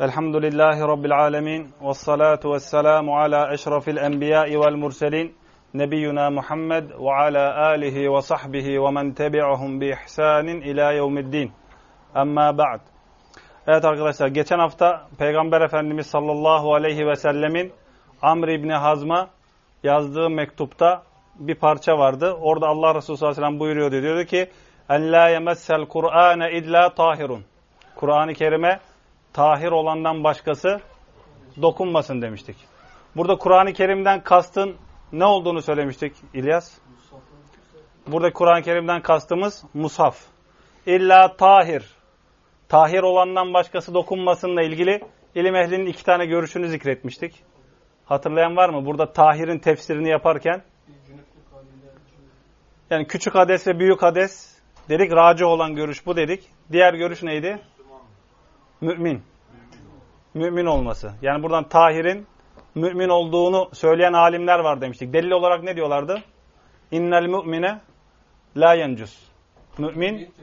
Elhamdülillahi Rabbil alemin. Ve salatu ve selamu ala eşrafil enbiyai vel murselin. Nebiyyuna Muhammed ve ala alihi ve sahbihi ve men tebi'ahum bi ihsanin ila yevmiddin. Amma ba'd. Evet arkadaşlar geçen hafta Peygamber Efendimiz sallallahu aleyhi ve sellemin Amr İbni Hazm'a yazdığı mektupta bir parça vardı. Orada Allah Resulü sallallahu aleyhi ve sellem buyuruyordu. Diyordu ki en la yemessel Kur'ane illa tahirun. Kur'an-ı Kerim'e tahir olandan başkası dokunmasın demiştik. Burada Kur'an-ı Kerim'den kastın ne olduğunu söylemiştik İlyas. Burada Kur'an-ı Kerim'den kastımız mushaf. İlla tahir. Tahir olandan başkası dokunmasınla ilgili ilim ehlinin iki tane görüşünü zikretmiştik. Hatırlayan var mı? Burada tahirin tefsirini yaparken yani küçük hades ve büyük hades dedik. Raci olan görüş bu dedik. Diğer görüş neydi? Mümin. Mümin olması. Yani buradan tahirin mümin olduğunu söyleyen alimler var demiştik. Delil olarak ne diyorlardı? İnnel mü'mine la yencus. Mümin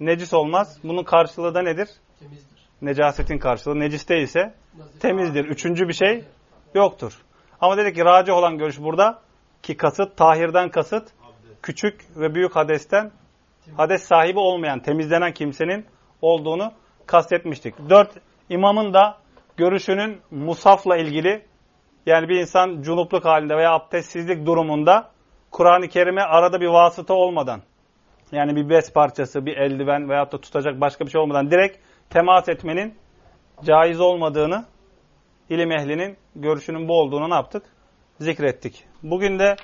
necis olmaz. Bunun karşılığı da nedir? Temizdir. Necasetin karşılığı. Necis değilse temizdir. Üçüncü bir şey yoktur. Ama dedik ki raci olan görüş burada ki kasıt, tahirden kasıt küçük ve büyük hadesten hades sahibi olmayan, temizlenen kimsenin olduğunu kastetmiştik. Dört, imamın da görüşünün musafla ilgili yani bir insan cunupluk halinde veya abdestsizlik durumunda Kur'an-ı Kerim'e arada bir vasıta olmadan yani bir bez parçası, bir eldiven veyahut da tutacak başka bir şey olmadan direkt temas etmenin caiz olmadığını ilim ehlinin görüşünün bu olduğunu ne yaptık? Zikrettik. Bugün de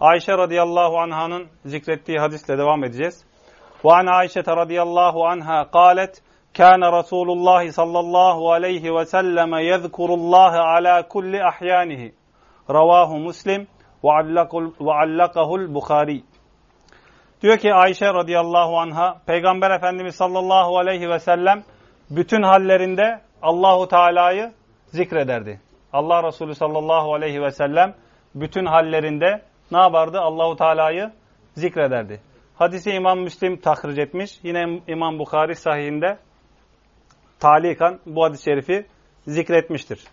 Ayşe radıyallahu anh'ın zikrettiği hadisle devam edeceğiz. وعن عائشة رضي الله عنها قالت كان رسول الله صلى الله عليه وسلم يذكر الله على كل أحيانه رواه مسلم وعلقه البخاري Diyor ki Ayşe radıyallahu anha Peygamber Efendimiz sallallahu aleyhi ve sellem bütün hallerinde Allahu Teala'yı zikrederdi. Allah Resulü sallallahu aleyhi ve sellem bütün hallerinde ne yapardı? Allahu Teala'yı zikrederdi. Hadisi İmam Müslim tahric etmiş. Yine İmam Bukhari sahihinde talikan bu hadis-i şerifi zikretmiştir.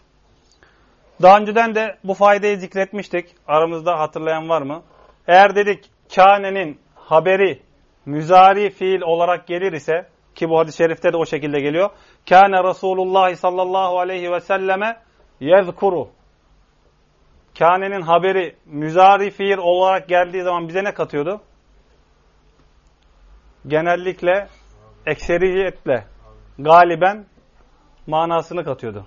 Daha önceden de bu faydayı zikretmiştik. Aramızda hatırlayan var mı? Eğer dedik kânenin haberi müzari fiil olarak gelir ise ki bu hadis-i şerifte de o şekilde geliyor. Kâne Resulullah sallallahu aleyhi ve selleme yezkuru. Kânenin haberi müzari fiil olarak geldiği zaman bize ne katıyordu? Genellikle, ekseriyetle, galiben manasını katıyordu.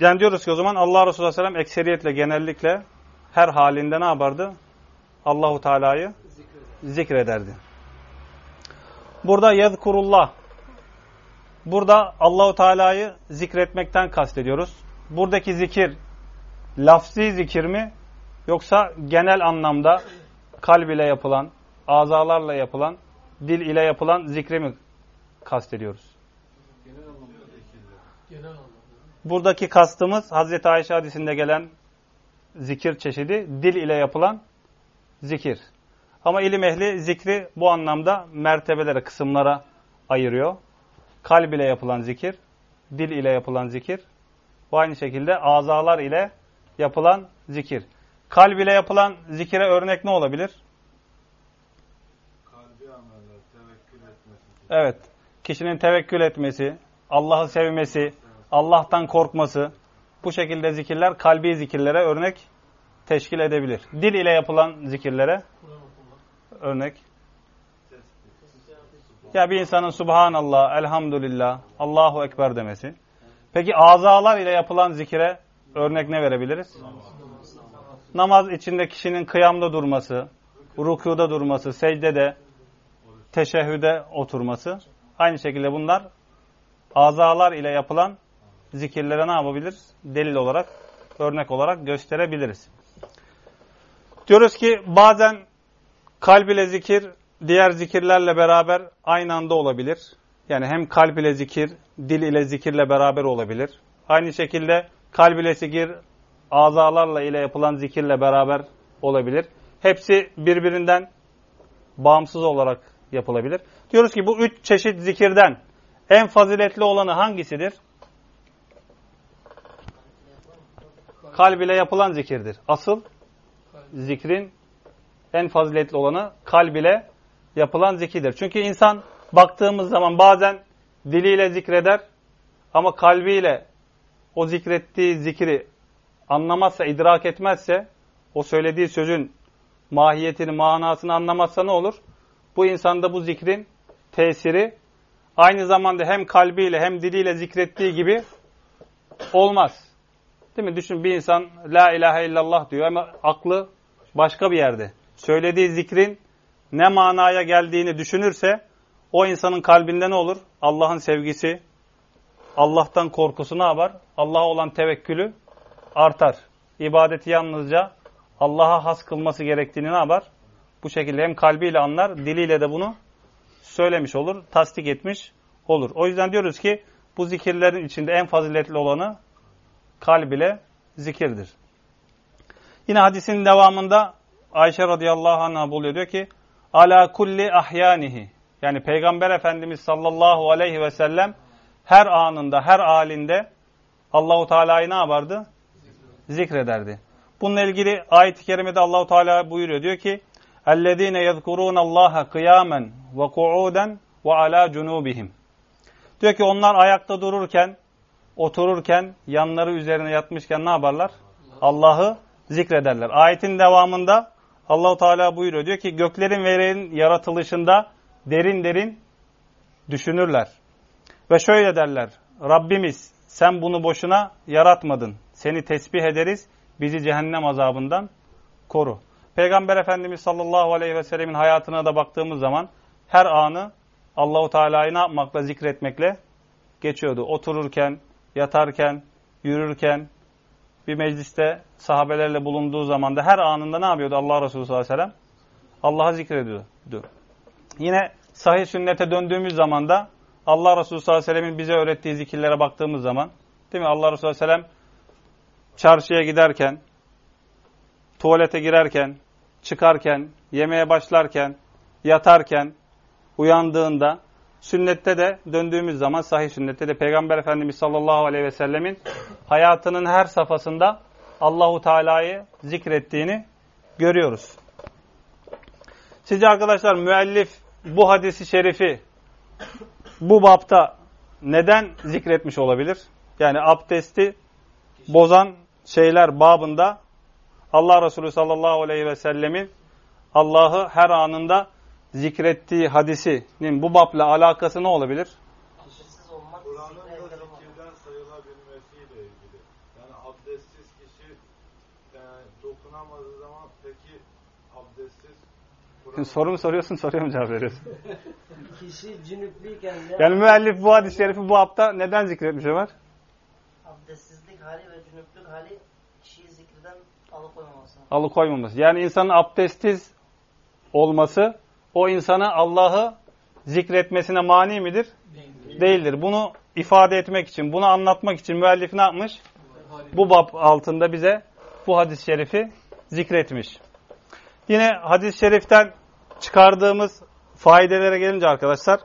Yani diyoruz ki o zaman Allah Resulü Aleyhisselam ekseriyetle, genellikle her halinde ne yapardı? Allahu Teala'yı zikrederdi. Burada yezkurullah. Burada Allahu Teala'yı zikretmekten kastediyoruz. Buradaki zikir lafzi zikir mi yoksa genel anlamda kalb ile yapılan, azalarla yapılan, dil ile yapılan zikri mi kastediyoruz? Genel anlamda. Genel anlamda. Buradaki kastımız Hazreti Ayşe hadisinde gelen zikir çeşidi dil ile yapılan zikir. Ama ilim ehli zikri bu anlamda mertebelere, kısımlara ayırıyor. Kalb ile yapılan zikir, dil ile yapılan zikir, bu aynı şekilde azalar ile yapılan zikir. Kalb ile yapılan zikire örnek ne olabilir? Kalbi ameller, tevekkül etmesi. Evet, kişinin tevekkül etmesi, Allah'ı sevmesi, Allah'tan korkması, bu şekilde zikirler kalbi zikirlere örnek teşkil edebilir. Dil ile yapılan zikirlere örnek. Ya bir insanın Subhanallah, Elhamdülillah, Allahu Ekber demesi. Peki azalar ile yapılan zikire örnek ne verebiliriz? Namaz içinde kişinin kıyamda durması, rükuda durması, secdede, teşehhüde oturması. Aynı şekilde bunlar azalar ile yapılan zikirlere ne yapabiliriz? Delil olarak, örnek olarak gösterebiliriz. Diyoruz ki bazen kalb ile zikir diğer zikirlerle beraber aynı anda olabilir. Yani hem kalb ile zikir, dil ile zikirle beraber olabilir. Aynı şekilde kalb ile zikir, azalarla ile yapılan zikirle beraber olabilir. Hepsi birbirinden bağımsız olarak yapılabilir. Diyoruz ki bu üç çeşit zikirden en faziletli olanı hangisidir? Kalb ile yapılan zikirdir. Asıl zikrin en faziletli olanı kalb ile yapılan zikirdir. Çünkü insan baktığımız zaman bazen diliyle zikreder ama kalbiyle o zikrettiği zikri anlamazsa, idrak etmezse, o söylediği sözün mahiyetini, manasını anlamazsa ne olur? Bu insanda bu zikrin tesiri aynı zamanda hem kalbiyle hem diliyle zikrettiği gibi olmaz. Değil mi? Düşün bir insan la ilahe illallah diyor ama aklı başka bir yerde. Söylediği zikrin ne manaya geldiğini düşünürse o insanın kalbinde ne olur? Allah'ın sevgisi, Allah'tan korkusu ne yapar? Allah'a olan tevekkülü artar. İbadeti yalnızca Allah'a has kılması gerektiğini ne yapar? Bu şekilde hem kalbiyle anlar, diliyle de bunu söylemiş olur, tasdik etmiş olur. O yüzden diyoruz ki bu zikirlerin içinde en faziletli olanı kalb ile zikirdir. Yine hadisin devamında Ayşe radıyallahu anh'a buluyor diyor ki ala kulli ahyanihi yani Peygamber Efendimiz sallallahu aleyhi ve sellem her anında, her halinde Allahu Teala'yı ne yapardı? Zikrederdi. Bununla ilgili ayet-i kerimede Allahu Teala buyuruyor diyor ki اَلَّذ۪ينَ يَذْكُرُونَ اللّٰهَ قِيَامًا وَقُعُودًا وَعَلَى جُنُوبِهِمْ Diyor ki onlar ayakta dururken, otururken, yanları üzerine yatmışken ne yaparlar? Allah'ı zikrederler. Ayetin devamında Allahu Teala buyuruyor. Diyor ki göklerin ve yerin yaratılışında derin derin düşünürler. Ve şöyle derler. Rabbimiz sen bunu boşuna yaratmadın. Seni tesbih ederiz. Bizi cehennem azabından koru. Peygamber Efendimiz sallallahu aleyhi ve sellemin hayatına da baktığımız zaman her anı Allahu Teala'yı ne yapmakla, zikretmekle geçiyordu. Otururken, yatarken, yürürken, bir mecliste sahabelerle bulunduğu zaman da her anında ne yapıyordu Allah Resulü sallallahu aleyhi ve sellem? Allah'a zikrediyordu. Yine sahih sünnete döndüğümüz zaman da Allah Resulü sallallahu aleyhi ve sellemin bize öğrettiği zikirlere baktığımız zaman değil mi? Allah Resulü sallallahu aleyhi ve sellem çarşıya giderken, tuvalete girerken, çıkarken, yemeğe başlarken, yatarken, uyandığında, sünnette de döndüğümüz zaman sahih sünnette de Peygamber Efendimiz sallallahu aleyhi ve sellemin hayatının her safhasında Allahu Teala'yı zikrettiğini görüyoruz. Sizce arkadaşlar müellif bu hadisi şerifi bu bapta neden zikretmiş olabilir? Yani abdesti bozan şeyler babında Allah Resulü sallallahu aleyhi ve sellemin Allah'ı her anında zikrettiği hadisinin bu babla alakası ne olabilir? Kur'an'ın da zikirden sayılabilmesiyle ilgili. Yani abdestsiz kişi yani dokunamadığı zaman peki abdestsiz Şimdi soru mu soruyorsun, soruyor mu cevap veriyorsun? Kişi cünüplüyken de Yani müellif bu hadis-i şerifi bu hafta neden zikretmiş Ömer? abdestsizlik hali ve cünüplük hali alıkoymaması. Alıkoymaması. Yani insanın abdestsiz olması o insana Allah'ı zikretmesine mani midir? Değildir. Bunu ifade etmek için, bunu anlatmak için müellif ne yapmış? Bu bab altında bize bu hadis-i şerifi zikretmiş. Yine hadis-i şeriften çıkardığımız faydelere gelince arkadaşlar,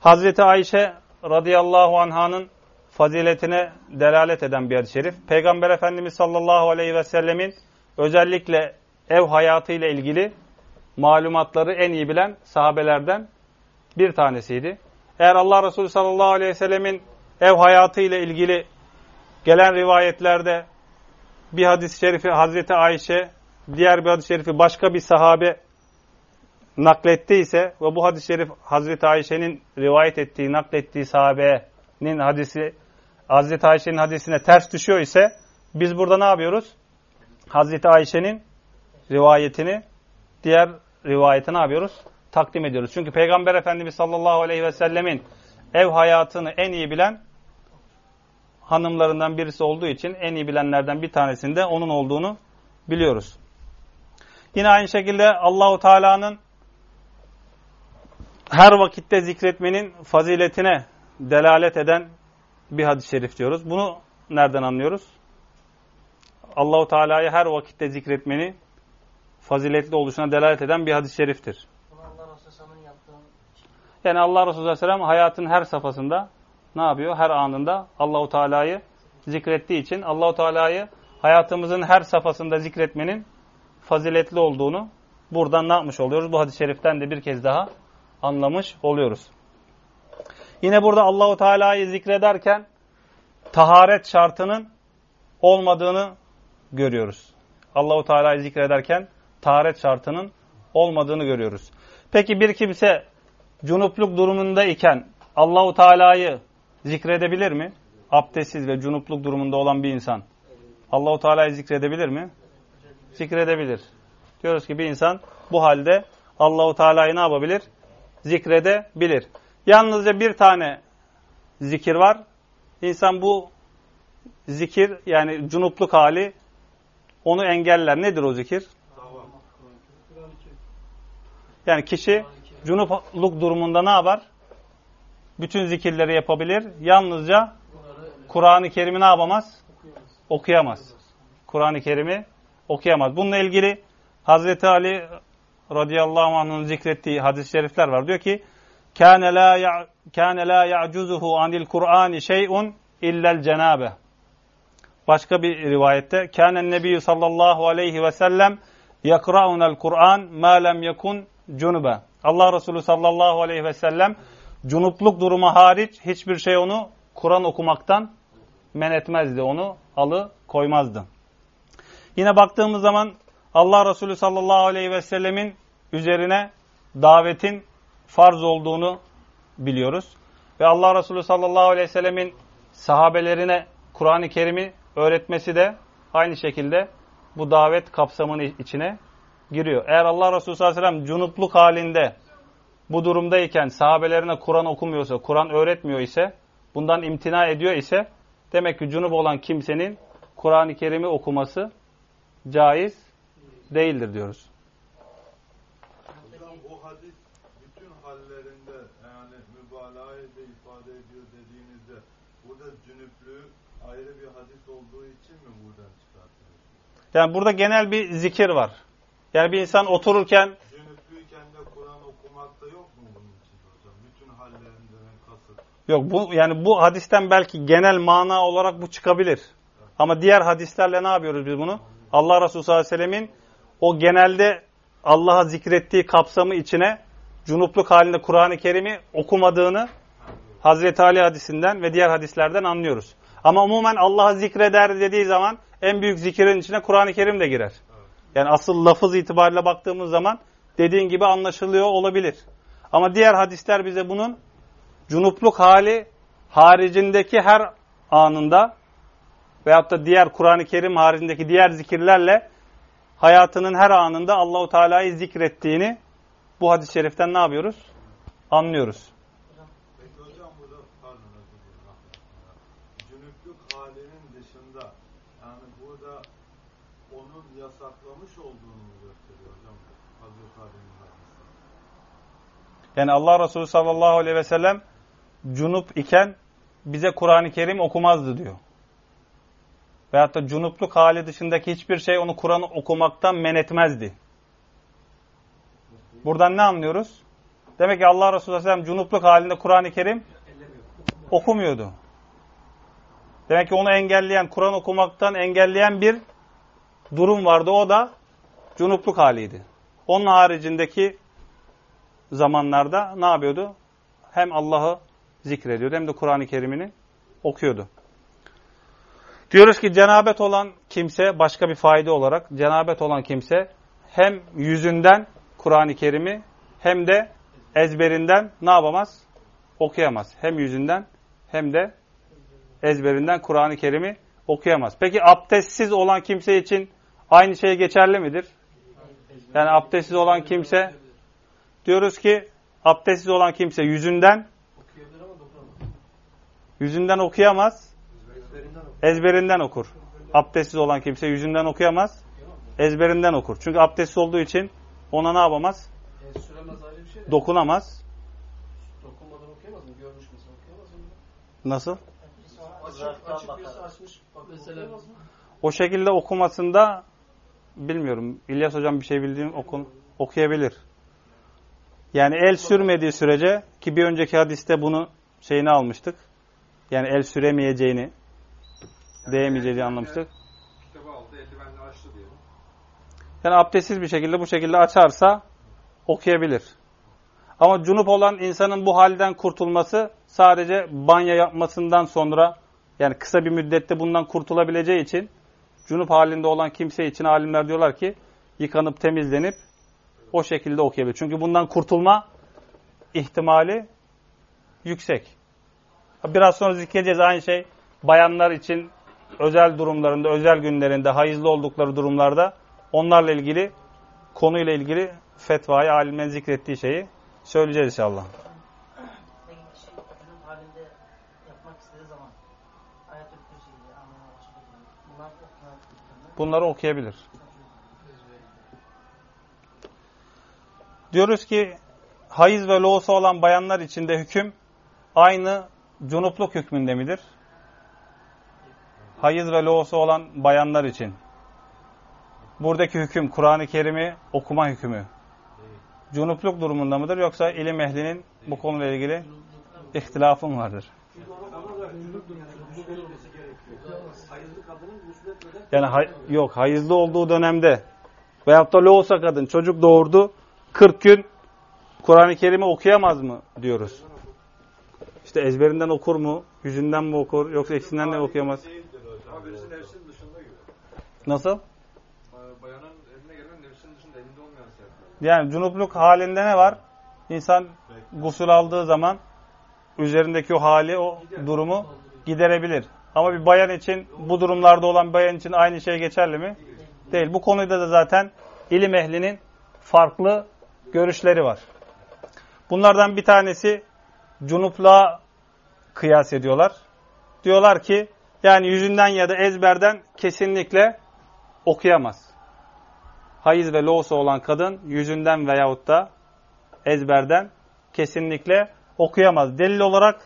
Hazreti Ayşe radıyallahu anhanın faziletine delalet eden bir hadis-i şerif. Peygamber Efendimiz sallallahu aleyhi ve sellemin özellikle ev hayatıyla ilgili malumatları en iyi bilen sahabelerden bir tanesiydi. Eğer Allah Resulü sallallahu aleyhi ve sellemin ev hayatıyla ilgili gelen rivayetlerde bir hadis-i şerifi Hazreti Ayşe, diğer bir hadis-i şerifi başka bir sahabe naklettiyse ve bu hadis-i şerif Hazreti Ayşe'nin rivayet ettiği, naklettiği sahabenin hadisi Hazreti Ayşe'nin hadisine ters düşüyor ise biz burada ne yapıyoruz? Hazreti Ayşe'nin rivayetini diğer rivayeti ne yapıyoruz? Takdim ediyoruz. Çünkü Peygamber Efendimiz sallallahu aleyhi ve sellemin ev hayatını en iyi bilen hanımlarından birisi olduğu için en iyi bilenlerden bir tanesinde onun olduğunu biliyoruz. Yine aynı şekilde Allahu Teala'nın her vakitte zikretmenin faziletine delalet eden bir hadis-i şerif diyoruz. Bunu nereden anlıyoruz? Allahu Teala'yı her vakitte zikretmeni faziletli oluşuna delalet eden bir hadis-i şeriftir. Allah yaptığı Yani Allah Resulü Aleyhisselam hayatın her safhasında ne yapıyor? Her anında Allahu Teala'yı zikrettiği için Allahu Teala'yı hayatımızın her safhasında zikretmenin faziletli olduğunu buradan ne yapmış oluyoruz? Bu hadis-i şeriften de bir kez daha anlamış oluyoruz. Yine burada Allahu Teala'yı zikrederken taharet şartının olmadığını görüyoruz. Allahu Teala'yı zikrederken taharet şartının olmadığını görüyoruz. Peki bir kimse cunupluk durumunda iken Allahu Teala'yı zikredebilir mi? Abdestsiz ve cunupluk durumunda olan bir insan Allahu Teala'yı zikredebilir mi? Zikredebilir. Diyoruz ki bir insan bu halde Allahu Teala'yı ne yapabilir? Zikredebilir. Yalnızca bir tane zikir var. İnsan bu zikir yani cunupluk hali onu engeller. Nedir o zikir? Yani kişi cunupluk durumunda ne yapar? Bütün zikirleri yapabilir. Yalnızca Kur'an-ı Kerim'i ne yapamaz? Okuyamaz. Kur'an-ı Kerim'i okuyamaz. Bununla ilgili Hazreti Ali radıyallahu anh'ın zikrettiği hadis-i şerifler var. Diyor ki kâne la ya'cuzuhu anil Kur'ani şey'un illel cenabe. Başka bir rivayette kânen nebiyyü sallallahu aleyhi ve sellem yakraunel Kur'an ma lem yekun cunube. Allah Resulü sallallahu aleyhi ve sellem cunupluk durumu hariç hiçbir şey onu Kur'an okumaktan men etmezdi. Onu alı koymazdı. Yine baktığımız zaman Allah Resulü sallallahu aleyhi ve sellemin üzerine davetin farz olduğunu biliyoruz. Ve Allah Resulü sallallahu aleyhi ve sellemin sahabelerine Kur'an-ı Kerim'i öğretmesi de aynı şekilde bu davet kapsamının içine giriyor. Eğer Allah Resulü sallallahu aleyhi ve sellem cunupluk halinde bu durumdayken sahabelerine Kur'an okumuyorsa, Kur'an öğretmiyor ise, bundan imtina ediyor ise demek ki cunup olan kimsenin Kur'an-ı Kerim'i okuması caiz değildir diyoruz. Hocam o hadis bütün hallerinde yani mübalağa de ifade ediyor dediğinizde burada cünüplüğü ayrı bir hadis olduğu için mi buradan çıkartıyorsunuz? Yani burada genel bir zikir var. Yani bir insan otururken Cünüplüyken de Kur'an okumakta yok mu bunun için hocam? Bütün hallerinden kasıt. yok bu yani bu hadisten belki genel mana olarak bu çıkabilir. Ama diğer hadislerle ne yapıyoruz biz bunu? Allah Resulü sallallahu aleyhi ve sellemin o genelde Allah'a zikrettiği kapsamı içine cunupluk halinde Kur'an-ı Kerim'i okumadığını Hazreti Ali hadisinden ve diğer hadislerden anlıyoruz. Ama umumen Allah'a zikreder dediği zaman en büyük zikirin içine Kur'an-ı Kerim de girer. Yani asıl lafız itibariyle baktığımız zaman dediğin gibi anlaşılıyor olabilir. Ama diğer hadisler bize bunun cunupluk hali haricindeki her anında veyahut da diğer Kur'an-ı Kerim haricindeki diğer zikirlerle hayatının her anında Allahu Teala'yı zikrettiğini bu hadis-i şeriften ne yapıyoruz? Anlıyoruz. Peki hocam burada pardon özür dilerim. affedersin ya. Cünüplük halinin dışında yani burada onun yasaklamış olduğunu gösteriyor hocam? Yani Allah Resulü sallallahu aleyhi ve sellem cunup iken bize Kur'an-ı Kerim okumazdı diyor. Veyahut da cunupluk hali dışındaki hiçbir şey onu Kur'an okumaktan men etmezdi. Buradan ne anlıyoruz? Demek ki Allah Resulü sallallahu aleyhi ve sellem cunupluk halinde Kur'an-ı Kerim okumuyordu. Demek ki onu engelleyen, Kur'an okumaktan engelleyen bir durum vardı. O da cunupluk haliydi. Onun haricindeki zamanlarda ne yapıyordu? Hem Allah'ı zikrediyordu hem de Kur'an-ı Kerim'ini okuyordu. Diyoruz ki cenabet olan kimse başka bir fayda olarak cenabet olan kimse hem yüzünden Kur'an-ı Kerim'i hem de ezberinden ne yapamaz? Okuyamaz. Hem yüzünden hem de ezberinden Kur'an-ı Kerim'i okuyamaz. Peki abdestsiz olan kimse için aynı şey geçerli midir? Yani abdestsiz olan kimse diyoruz ki abdestsiz olan kimse yüzünden yüzünden okuyamaz, Ezberinden okur. Abdestsiz olan kimse yüzünden okuyamaz, ezberinden okur. Çünkü abdestsiz olduğu için ona ne yapamaz? Dokunamaz. Dokunmadan okuyamaz mı? Görmüş mesela okuyamaz mı? Nasıl? Açık, açık açmış. Mı? O şekilde okumasında bilmiyorum. İlyas hocam bir şey bildiğin okun, okuyabilir. Yani el sürmediği sürece ki bir önceki hadiste bunu şeyini almıştık. Yani el süremeyeceğini, değmeyeceğini anlamıştık. Kitabı aldı, eldivenle açtı diyelim. Yani abdestsiz bir şekilde bu şekilde açarsa okuyabilir. Ama cunup olan insanın bu halden kurtulması sadece banyo yapmasından sonra yani kısa bir müddette bundan kurtulabileceği için cunup halinde olan kimse için alimler diyorlar ki yıkanıp temizlenip o şekilde okuyabilir. Çünkü bundan kurtulma ihtimali yüksek. Biraz sonra zikredeceğiz aynı şey bayanlar için özel durumlarında, özel günlerinde, hayızlı oldukları durumlarda onlarla ilgili konuyla ilgili fetvayı alimlerin zikrettiği şeyi söyleyeceğiz inşallah. Bunları okuyabilir. Diyoruz ki hayız ve loğusu olan bayanlar için de hüküm aynı cunupluk hükmünde midir? Hayız ve loğusu olan bayanlar için. Buradaki hüküm Kur'an-ı Kerim'i okuma hükmü. Cunupluk durumunda mıdır yoksa ilim ehlinin bu konuyla ilgili ihtilafı vardır? Yani hay- yok hayızlı olduğu dönemde veyahut da loğusa kadın çocuk doğurdu 40 gün Kur'an-ı Kerim'i okuyamaz mı diyoruz. İşte ezberinden okur mu? Yüzünden mi okur? Yoksa ikisinden de okuyamaz? Nasıl? Ba- Bayanın eline gelen nefsin dışında, elinde olmayan sebepler. Yani cunupluk halinde ne var? İnsan gusül aldığı zaman üzerindeki o hali, o durumu giderebilir. Ama bir bayan için, bu durumlarda olan bayan için aynı şey geçerli mi? Değil. Bu konuda da zaten ilim ehlinin farklı görüşleri var. Bunlardan bir tanesi cunupluğa kıyas ediyorlar. Diyorlar ki yani yüzünden ya da ezberden kesinlikle okuyamaz. Hayız ve loğusu olan kadın yüzünden veyahut da ezberden kesinlikle okuyamaz. Delil olarak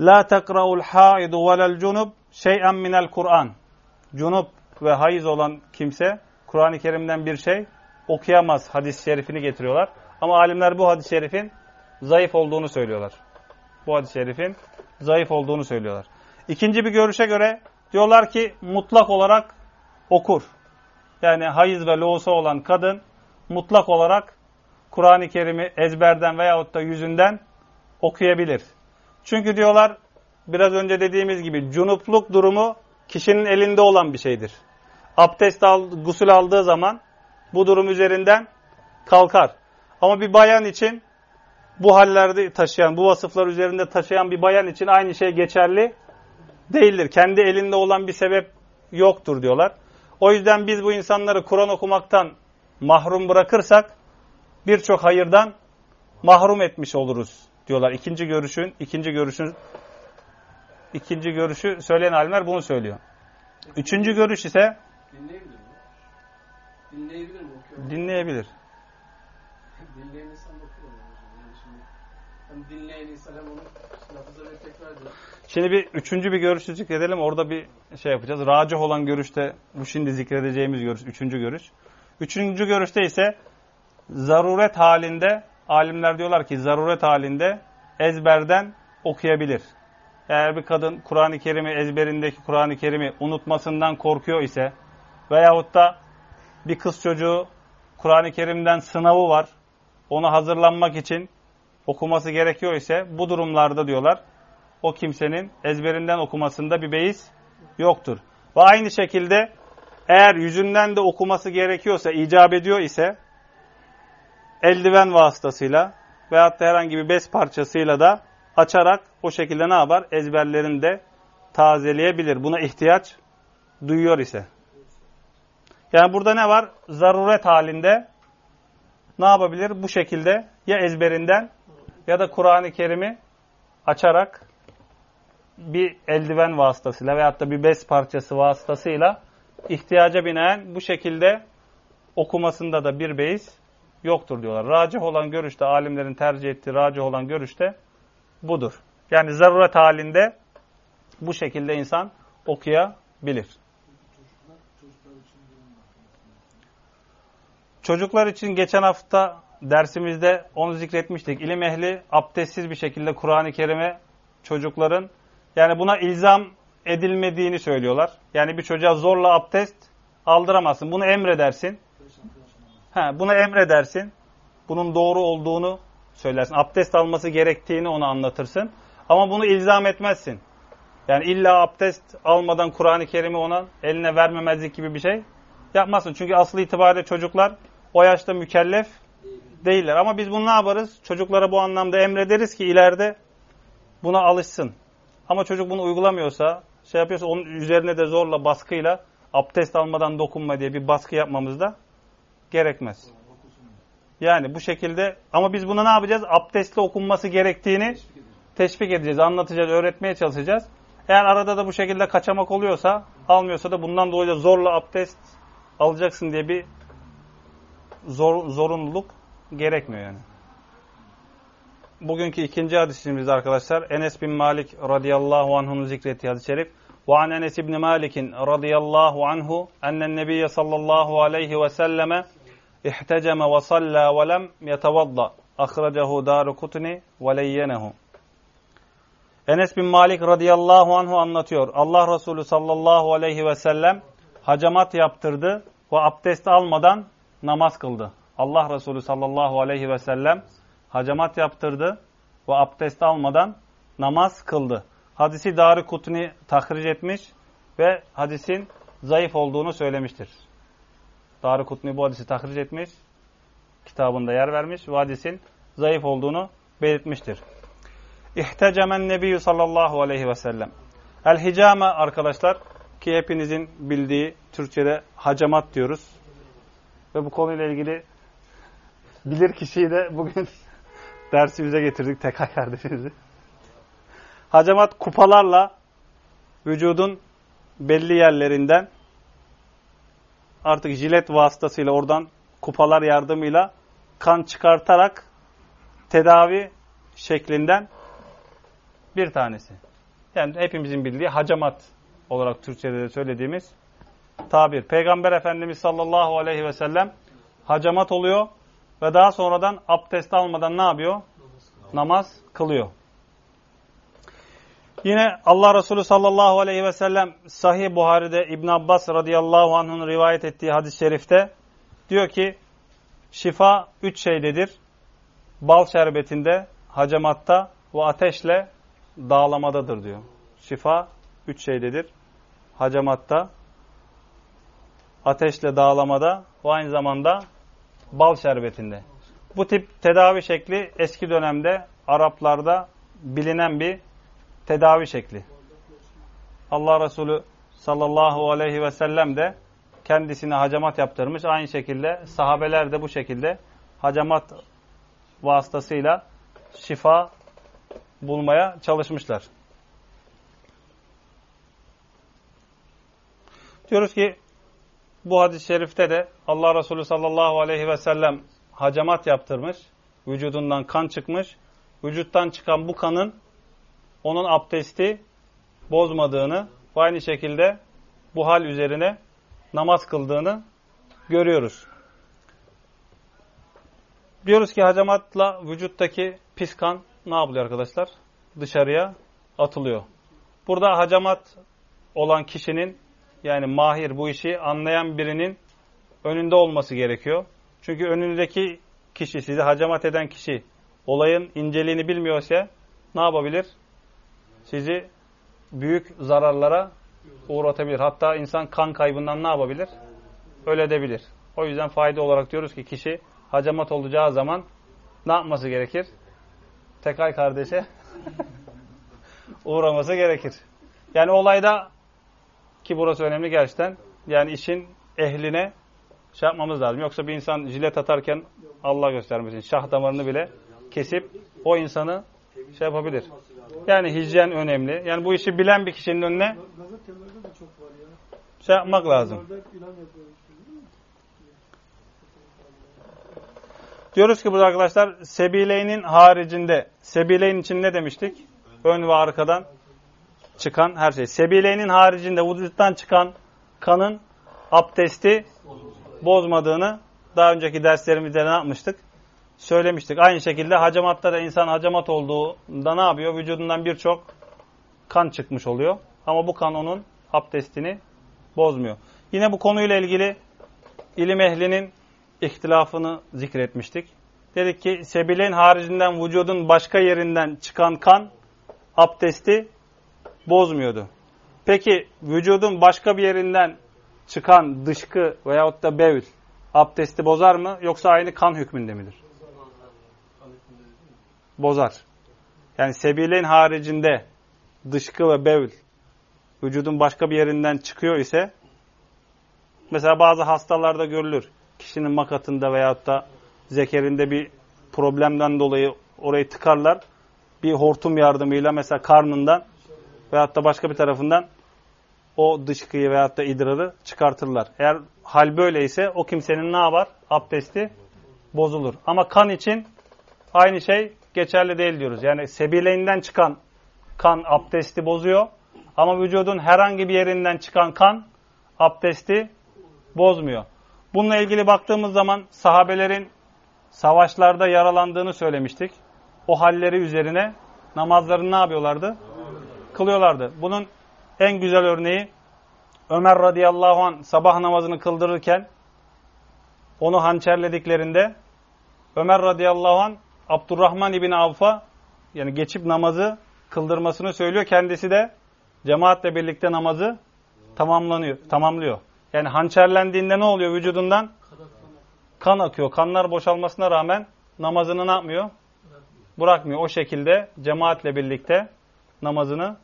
La tekra'ul haidu velel cunub şey'en minel Kur'an. Cunup ve hayız olan kimse Kur'an-ı Kerim'den bir şey okuyamaz hadis-i şerifini getiriyorlar. Ama alimler bu hadis-i şerifin zayıf olduğunu söylüyorlar. Bu hadis-i şerifin zayıf olduğunu söylüyorlar. İkinci bir görüşe göre diyorlar ki mutlak olarak okur. Yani hayız ve loğusu olan kadın mutlak olarak Kur'an-ı Kerim'i ezberden veyahut da yüzünden okuyabilir. Çünkü diyorlar biraz önce dediğimiz gibi cunupluk durumu kişinin elinde olan bir şeydir. Abdest al, gusül aldığı zaman bu durum üzerinden kalkar. Ama bir bayan için bu hallerde taşıyan, bu vasıflar üzerinde taşıyan bir bayan için aynı şey geçerli değildir. Kendi elinde olan bir sebep yoktur diyorlar. O yüzden biz bu insanları Kur'an okumaktan mahrum bırakırsak birçok hayırdan mahrum etmiş oluruz diyorlar. İkinci görüşün, ikinci görüşün ikinci görüşü söyleyen alimler bunu söylüyor. Üçüncü görüş ise Dinleyebilir mi? Dinleyebilir mi? Şimdi. Şimdi bir üçüncü bir görüşü zikredelim. Orada bir şey yapacağız. Racih olan görüşte bu şimdi zikredeceğimiz görüş. Üçüncü görüş. Üçüncü görüşte ise zaruret halinde alimler diyorlar ki zaruret halinde ezberden okuyabilir. Eğer bir kadın Kur'an-ı Kerim'i ezberindeki Kur'an-ı Kerim'i unutmasından korkuyor ise veyahut da bir kız çocuğu Kur'an-ı Kerim'den sınavı var. Onu hazırlanmak için okuması gerekiyor ise bu durumlarda diyorlar o kimsenin ezberinden okumasında bir beis yoktur. Ve aynı şekilde eğer yüzünden de okuması gerekiyorsa, icap ediyor ise eldiven vasıtasıyla veyahut da herhangi bir bez parçasıyla da açarak o şekilde ne yapar? Ezberlerini de tazeleyebilir. Buna ihtiyaç duyuyor ise. Yani burada ne var? Zaruret halinde ne yapabilir? Bu şekilde ya ezberinden ya da Kur'an-ı Kerim'i açarak bir eldiven vasıtasıyla veyahut da bir bez parçası vasıtasıyla ihtiyaca binaen bu şekilde okumasında da bir beis yoktur diyorlar. Racih olan görüşte, alimlerin tercih ettiği racih olan görüşte budur. Yani zaruret halinde bu şekilde insan okuyabilir. Çocuklar için geçen hafta dersimizde onu zikretmiştik. İlim ehli abdestsiz bir şekilde Kur'an-ı Kerim'e çocukların Yani buna ilzam edilmediğini söylüyorlar. Yani bir çocuğa zorla abdest aldıramazsın. Bunu emredersin. Ha, bunu emredersin. Bunun doğru olduğunu söylersin. Abdest alması gerektiğini ona anlatırsın. Ama bunu ilzam etmezsin. Yani illa abdest almadan Kur'an-ı Kerim'i ona eline vermemezlik gibi bir şey yapmazsın. Çünkü aslı itibariyle çocuklar o yaşta mükellef değiller. Ama biz bunu ne yaparız? Çocuklara bu anlamda emrederiz ki ileride buna alışsın. Ama çocuk bunu uygulamıyorsa, şey yapıyorsa onun üzerine de zorla baskıyla abdest almadan dokunma diye bir baskı yapmamız da gerekmez. Yani bu şekilde ama biz buna ne yapacağız? Abdestli okunması gerektiğini teşvik edeceğiz, anlatacağız, öğretmeye çalışacağız. Eğer arada da bu şekilde kaçamak oluyorsa, almıyorsa da bundan dolayı zorla abdest alacaksın diye bir zor, zorunluluk gerekmiyor yani. Bugünkü ikinci hadisimiz arkadaşlar Enes bin Malik radıyallahu anh'un zikrettiği hadis-i şerif. Ve an Enes ibn Malik radıyallahu anhu ennen nebiyye sallallahu aleyhi ve selleme ve lem yetevadda. Ahrecehu daru kutni ve leyyenehu. Enes bin Malik radıyallahu anhu anlatıyor. Allah Resulü sallallahu aleyhi ve sellem hacamat yaptırdı ve abdest almadan namaz kıldı. Allah Resulü sallallahu aleyhi ve sellem hacamat yaptırdı ve abdest almadan namaz kıldı. Hadisi Darı Kutni tahric etmiş ve hadisin zayıf olduğunu söylemiştir. Darı Kutni bu hadisi tahric etmiş, kitabında yer vermiş ve hadisin zayıf olduğunu belirtmiştir. İhtecemen Nebiyyü sallallahu aleyhi ve sellem. El hicame arkadaşlar ki hepinizin bildiği Türkçe'de hacamat diyoruz. Ve bu konuyla ilgili bilir kişiyi de bugün dersimize getirdik Tekay kardeşimizi. Hacamat kupalarla vücudun belli yerlerinden artık jilet vasıtasıyla oradan kupalar yardımıyla kan çıkartarak tedavi şeklinden bir tanesi. Yani hepimizin bildiği hacamat olarak Türkçe'de de söylediğimiz tabir. Peygamber Efendimiz sallallahu aleyhi ve sellem hacamat oluyor ve daha sonradan abdest almadan ne yapıyor? Namaz kılıyor. Yine Allah Resulü sallallahu aleyhi ve sellem Sahih Buhari'de İbn Abbas radıyallahu anh'ın rivayet ettiği hadis-i şerifte diyor ki şifa üç şeydedir. Bal şerbetinde, hacamatta ve ateşle dağlamadadır diyor. Şifa üç şeydedir. Hacamatta, ateşle dağlamada ve aynı zamanda bal şerbetinde. Bu tip tedavi şekli eski dönemde Araplarda bilinen bir tedavi şekli. Allah Resulü sallallahu aleyhi ve sellem de kendisine hacamat yaptırmış. Aynı şekilde sahabeler de bu şekilde hacamat vasıtasıyla şifa bulmaya çalışmışlar. Diyoruz ki bu hadis-i şerifte de Allah Resulü sallallahu aleyhi ve sellem hacamat yaptırmış. Vücudundan kan çıkmış. Vücuttan çıkan bu kanın onun abdesti bozmadığını ve aynı şekilde bu hal üzerine namaz kıldığını görüyoruz. Diyoruz ki hacamatla vücuttaki pis kan ne yapılıyor arkadaşlar? Dışarıya atılıyor. Burada hacamat olan kişinin yani mahir bu işi anlayan birinin önünde olması gerekiyor. Çünkü önündeki kişi, sizi hacamat eden kişi olayın inceliğini bilmiyorsa ne yapabilir? Sizi büyük zararlara uğratabilir. Hatta insan kan kaybından ne yapabilir? Öledebilir. O yüzden fayda olarak diyoruz ki kişi hacamat olacağı zaman ne yapması gerekir? Tekay kardeşe uğraması gerekir. Yani olayda ki burası önemli gerçekten. Yani işin ehline şey yapmamız lazım. Yoksa bir insan jilet atarken Allah göstermesin şah damarını bile kesip o insanı şey yapabilir. Yani hijyen önemli. Yani bu işi bilen bir kişinin önüne şey yapmak lazım. Diyoruz ki burada arkadaşlar sebileynin haricinde sebileyn için ne demiştik? Ön ve arkadan çıkan her şey. Sebileynin haricinde vücuttan çıkan kanın abdesti bozmadığını daha önceki derslerimizde ne yapmıştık? Söylemiştik. Aynı şekilde hacamatta da insan hacamat olduğunda ne yapıyor? Vücudundan birçok kan çıkmış oluyor. Ama bu kan onun abdestini bozmuyor. Yine bu konuyla ilgili ilim ehlinin ihtilafını zikretmiştik. Dedik ki sebileyn haricinden vücudun başka yerinden çıkan kan abdesti bozmuyordu. Peki vücudun başka bir yerinden çıkan dışkı veyahut da bevül abdesti bozar mı yoksa aynı kan hükmünde midir? Bozar. Yani sebileyn haricinde dışkı ve bevül vücudun başka bir yerinden çıkıyor ise mesela bazı hastalarda görülür. Kişinin makatında veyahut da zekerinde bir problemden dolayı orayı tıkarlar. Bir hortum yardımıyla mesela karnından veyahut da başka bir tarafından o dışkıyı veyahut da idrarı çıkartırlar. Eğer hal böyleyse o kimsenin ne yapar? Abdesti bozulur. Ama kan için aynı şey geçerli değil diyoruz. Yani sebileğinden çıkan kan abdesti bozuyor. Ama vücudun herhangi bir yerinden çıkan kan abdesti bozmuyor. Bununla ilgili baktığımız zaman sahabelerin savaşlarda yaralandığını söylemiştik. O halleri üzerine namazlarını ne yapıyorlardı? Kılıyorlardı. Bunun en güzel örneği Ömer radıyallahu an sabah namazını kıldırırken onu hançerlediklerinde Ömer radıyallahu an Abdurrahman ibn Avf'a yani geçip namazı kıldırmasını söylüyor. Kendisi de cemaatle birlikte namazı tamamlanıyor, tamamlıyor. Yani hançerlendiğinde ne oluyor vücudundan? Kan akıyor. Kanlar boşalmasına rağmen namazını ne yapmıyor? Bırakmıyor. O şekilde cemaatle birlikte namazını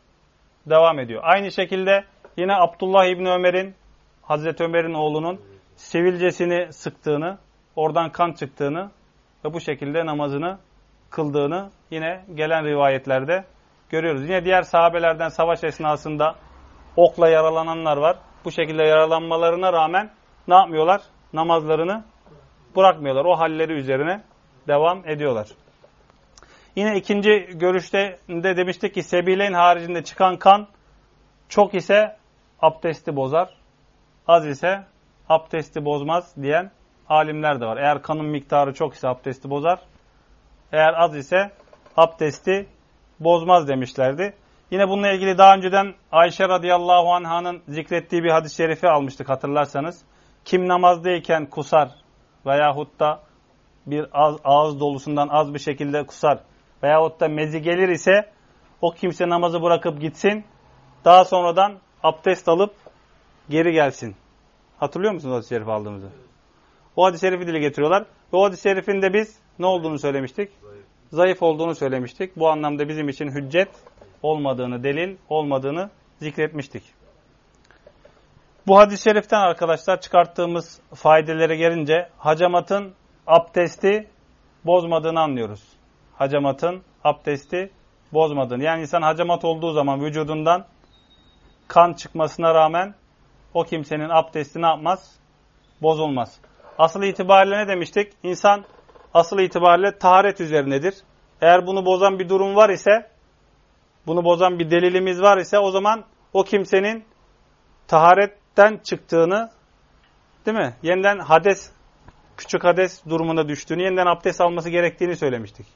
devam ediyor. Aynı şekilde yine Abdullah İbni Ömer'in, Hazreti Ömer'in oğlunun sivilcesini sıktığını, oradan kan çıktığını ve bu şekilde namazını kıldığını yine gelen rivayetlerde görüyoruz. Yine diğer sahabelerden savaş esnasında okla yaralananlar var. Bu şekilde yaralanmalarına rağmen ne yapmıyorlar? Namazlarını bırakmıyorlar. O halleri üzerine devam ediyorlar. Yine ikinci görüşte de demiştik ki sebileyn haricinde çıkan kan çok ise abdesti bozar. Az ise abdesti bozmaz diyen alimler de var. Eğer kanın miktarı çok ise abdesti bozar. Eğer az ise abdesti bozmaz demişlerdi. Yine bununla ilgili daha önceden Ayşe radıyallahu anh'ın zikrettiği bir hadis-i şerifi almıştık hatırlarsanız. Kim namazdayken kusar veyahut da bir ağız, ağız dolusundan az bir şekilde kusar veyahut da mezi gelir ise o kimse namazı bırakıp gitsin. Daha sonradan abdest alıp geri gelsin. Hatırlıyor musunuz hadis-i şerifi aldığımızı? O hadis-i şerifi dile getiriyorlar. Ve o hadis-i şerifin de biz ne olduğunu söylemiştik? Zayıf. Zayıf olduğunu söylemiştik. Bu anlamda bizim için hüccet olmadığını, delil olmadığını zikretmiştik. Bu hadis-i şeriften arkadaşlar çıkarttığımız faydelere gelince hacamatın abdesti bozmadığını anlıyoruz. Hacamatın abdesti bozmadığını. Yani insan hacamat olduğu zaman vücudundan kan çıkmasına rağmen o kimsenin abdesti ne yapmaz? Bozulmaz. Asıl itibariyle ne demiştik? İnsan asıl itibariyle taharet üzerinedir. Eğer bunu bozan bir durum var ise, bunu bozan bir delilimiz var ise o zaman o kimsenin taharetten çıktığını, değil mi? Yeniden hades, küçük hades durumuna düştüğünü, yeniden abdest alması gerektiğini söylemiştik.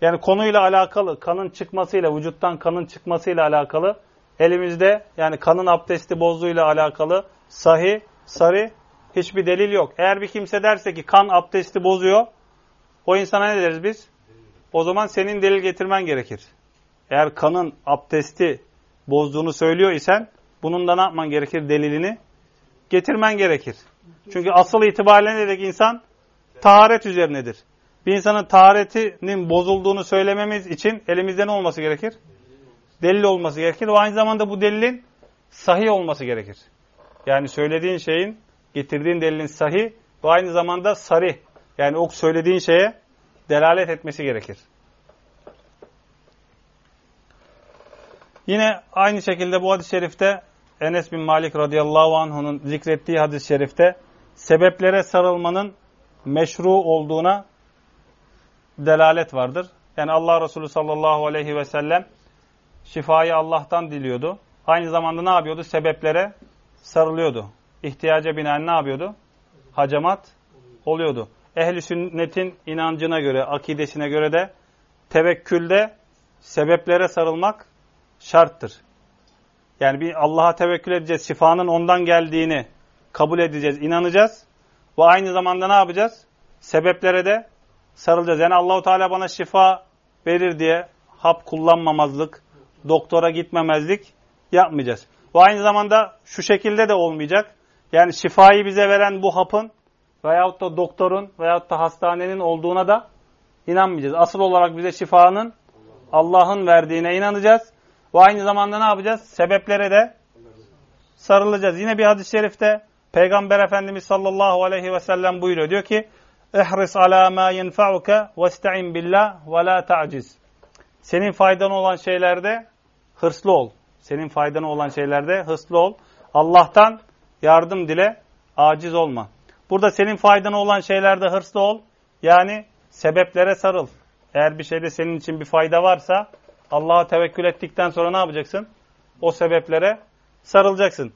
Yani konuyla alakalı, kanın çıkmasıyla, vücuttan kanın çıkmasıyla alakalı elimizde yani kanın abdesti bozduğuyla alakalı sahih, sarı hiçbir delil yok. Eğer bir kimse derse ki kan abdesti bozuyor, o insana ne deriz biz? O zaman senin delil getirmen gerekir. Eğer kanın abdesti bozduğunu söylüyor isen bunun da ne yapman gerekir? Delilini getirmen gerekir. Çünkü asıl itibariyle ne dedik insan? Taharet üzerinedir. Bir insanın taharetinin bozulduğunu söylememiz için elimizde ne olması gerekir? Delil olması gerekir. O aynı zamanda bu delilin sahih olması gerekir. Yani söylediğin şeyin, getirdiğin delilin sahih ve aynı zamanda sarih. Yani o söylediğin şeye delalet etmesi gerekir. Yine aynı şekilde bu hadis-i şerifte Enes bin Malik radıyallahu anh'ın zikrettiği hadis-i şerifte sebeplere sarılmanın meşru olduğuna delalet vardır. Yani Allah Resulü sallallahu aleyhi ve sellem şifayı Allah'tan diliyordu. Aynı zamanda ne yapıyordu? Sebeplere sarılıyordu. İhtiyaca binaen ne yapıyordu? Hacamat oluyordu. Ehli sünnetin inancına göre, akidesine göre de tevekkülde sebeplere sarılmak şarttır. Yani bir Allah'a tevekkül edeceğiz. Şifanın ondan geldiğini kabul edeceğiz, inanacağız. Ve aynı zamanda ne yapacağız? Sebeplere de sarılacağız. Yani Allahu Teala bana şifa verir diye hap kullanmamazlık, doktora gitmemezlik yapmayacağız. Ve aynı zamanda şu şekilde de olmayacak. Yani şifayı bize veren bu hapın veyahut da doktorun veyahut da hastanenin olduğuna da inanmayacağız. Asıl olarak bize şifanın Allah'ın verdiğine inanacağız. Ve aynı zamanda ne yapacağız? Sebeplere de sarılacağız. Yine bir hadis-i şerifte Peygamber Efendimiz sallallahu aleyhi ve sellem buyuruyor. Diyor ki اِحْرِصْ عَلَى مَا يَنْفَعُكَ وَاسْتَعِنْ بِاللّٰهِ وَلَا تَعْجِزْ Senin faydan olan şeylerde hırslı ol. Senin faydan olan şeylerde hırslı ol. Allah'tan yardım dile, aciz olma. Burada senin faydan olan şeylerde hırslı ol. Yani sebeplere sarıl. Eğer bir şeyde senin için bir fayda varsa Allah'a tevekkül ettikten sonra ne yapacaksın? O sebeplere sarılacaksın.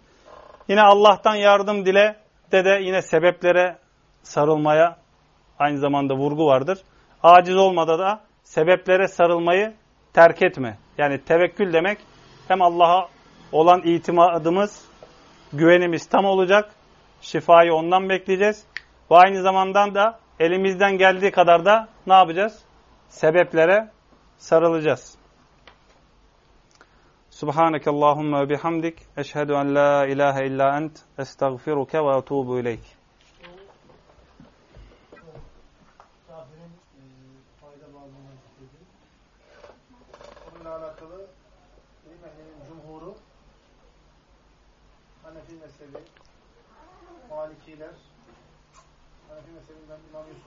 Yine Allah'tan yardım dile de de yine sebeplere sarılmaya aynı zamanda vurgu vardır. Aciz olmada da sebeplere sarılmayı terk etme. Yani tevekkül demek hem Allah'a olan itimadımız, güvenimiz tam olacak. Şifayı ondan bekleyeceğiz. Ve aynı zamanda da elimizden geldiği kadar da ne yapacağız? Sebeplere sarılacağız. Subhaneke Allahumma bihamdik. Eşhedü en la ilahe illa ent. Estağfiruke ve etubu ileyk. Kafirin e, fayda bağlamına zikrediyor. Onunla alakalı ilim ehlinin cumhuru Hanefi mezhebi Malikiler. Hanefi mezhebinden İmam Yusuf